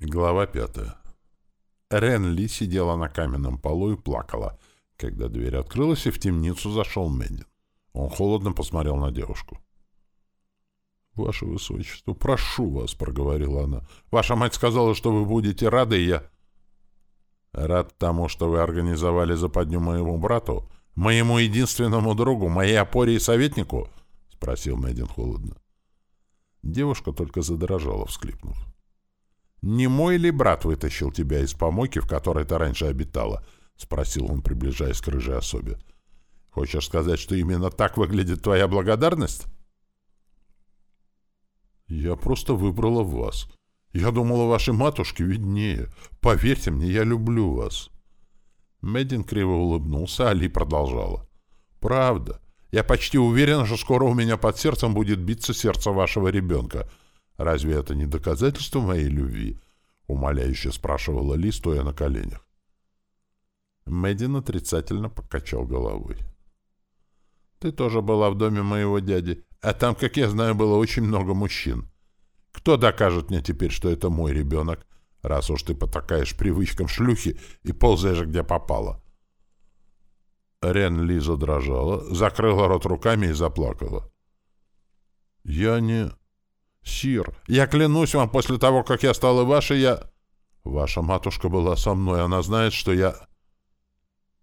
Глава пятая. Рен Ли сидела на каменном полу и плакала, когда дверь открылась, и в темницу зашел Мэддин. Он холодно посмотрел на девушку. «Ваше Высочество, прошу вас», — проговорила она. «Ваша мать сказала, что вы будете рады, и я...» «Рад тому, что вы организовали западню моему брату, моему единственному другу, моей опоре и советнику?» — спросил Мэддин холодно. Девушка только задрожала, всклипнув. «Не мой ли брат вытащил тебя из помойки, в которой ты раньше обитала?» — спросил он, приближаясь к рыжей особе. «Хочешь сказать, что именно так выглядит твоя благодарность?» «Я просто выбрала вас. Я думала, вашей матушке виднее. Поверьте мне, я люблю вас». Мэддин криво улыбнулся, а Ли продолжала. «Правда. Я почти уверен, что скоро у меня под сердцем будет биться сердце вашего ребенка. Разве это не доказательство моей любви?» — умоляюще спрашивала Ли, стоя на коленях. Мэддин отрицательно покачал головой. «Ты тоже была в доме моего дяди, а там, как я знаю, было очень много мужчин. Кто докажет мне теперь, что это мой ребенок, раз уж ты потакаешь привычкам шлюхи и ползаешь где попало?» Рен Ли задрожала, закрыла рот руками и заплакала. «Я не...» «Сир, я клянусь вам, после того, как я стала вашей, я...» «Ваша матушка была со мной, она знает, что я...»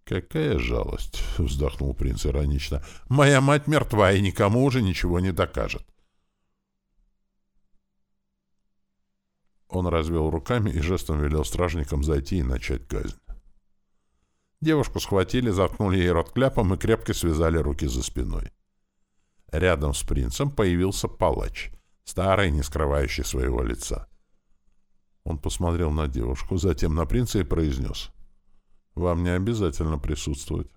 «Какая жалость!» — вздохнул принц иронично. «Моя мать мертва и никому уже ничего не докажет». Он развел руками и жестом велел стражникам зайти и начать казнь. Девушку схватили, заткнули ей рот кляпом и крепко связали руки за спиной. Рядом с принцем появился палач — старый, не скрывающий своего лица. Он посмотрел на девушку, затем на принца и произнес. «Вам не обязательно присутствовать».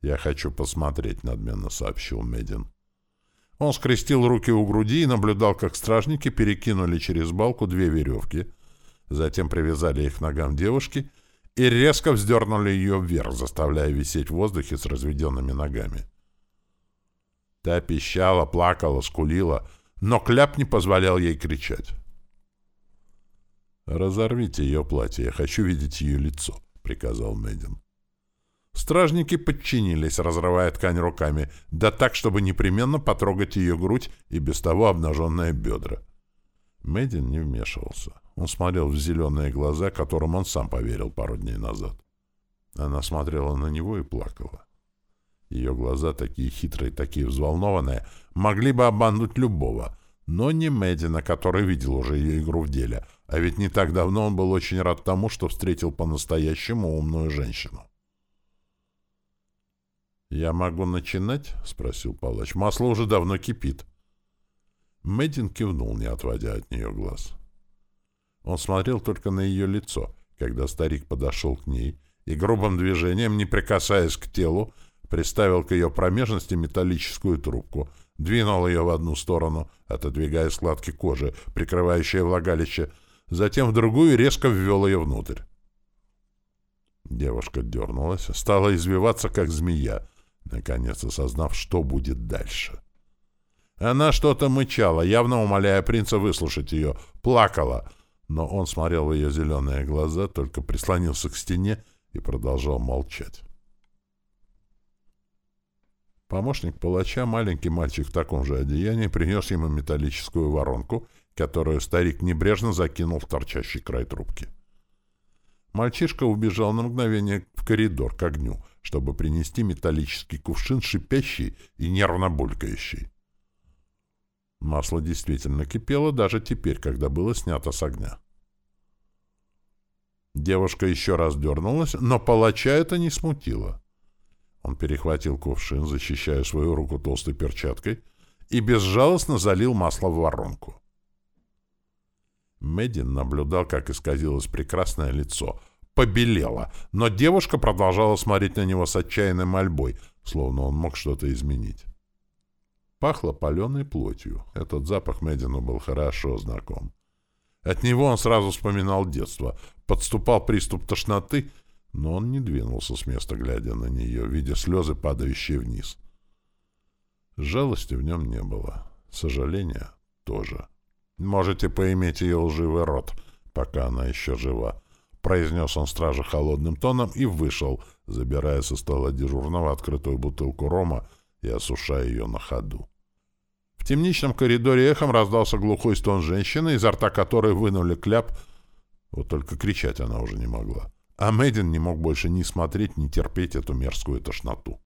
«Я хочу посмотреть», — надменно сообщил Медин. Он скрестил руки у груди и наблюдал, как стражники перекинули через балку две веревки, затем привязали их к ногам девушки и резко вздернули ее вверх, заставляя висеть в воздухе с разведенными ногами. Та пищала, плакала, скулила — но кляп не позволял ей кричать. «Разорвите ее платье, я хочу видеть ее лицо», — приказал Мэддин. Стражники подчинились, разрывая ткань руками, да так, чтобы непременно потрогать ее грудь и без того обнаженное бедра. Мэддин не вмешивался. Он смотрел в зеленые глаза, которым он сам поверил пару дней назад. Она смотрела на него и плакала. Ее глаза, такие хитрые, такие взволнованные, могли бы обмануть любого, но не Мэддина, который видел уже ее игру в деле, а ведь не так давно он был очень рад тому, что встретил по-настоящему умную женщину. «Я могу начинать?» — спросил палач. «Масло уже давно кипит». Мэддин кивнул, не отводя от нее глаз. Он смотрел только на ее лицо, когда старик подошел к ней и грубым движением, не прикасаясь к телу, приставил к ее промежности металлическую трубку, двинул ее в одну сторону, отодвигая складки кожи, прикрывающие влагалище, затем в другую резко ввел ее внутрь. Девушка дернулась, стала извиваться, как змея, наконец осознав, что будет дальше. Она что-то мычала, явно умоляя принца выслушать ее, плакала, но он смотрел в ее зеленые глаза, только прислонился к стене и продолжал молчать. Помощник палача, маленький мальчик в таком же одеянии, принес ему металлическую воронку, которую старик небрежно закинул в торчащий край трубки. Мальчишка убежал на мгновение в коридор к огню, чтобы принести металлический кувшин, шипящий и нервно булькающий. Масло действительно кипело даже теперь, когда было снято с огня. Девушка еще раз дернулась, но палача это не смутило. Он перехватил кувшин, защищая свою руку толстой перчаткой, и безжалостно залил масло в воронку. Мэддин наблюдал, как исказилось прекрасное лицо. Побелело, но девушка продолжала смотреть на него с отчаянной мольбой, словно он мог что-то изменить. Пахло паленой плотью. Этот запах Мэддину был хорошо знаком. От него он сразу вспоминал детство. Подступал приступ тошноты — но он не двинулся с места, глядя на нее, видя слезы, падающие вниз. Жалости в нем не было. Сожаления тоже. «Можете поиметь ее лживый рот», пока она еще жива, — произнес он страже холодным тоном и вышел, забирая со стола дежурного открытую бутылку рома и осушая ее на ходу. В темничном коридоре эхом раздался глухой стон женщины, изо рта которой вынули кляп. Вот только кричать она уже не могла. А Мэддин не мог больше ни смотреть, ни терпеть эту мерзкую тошноту.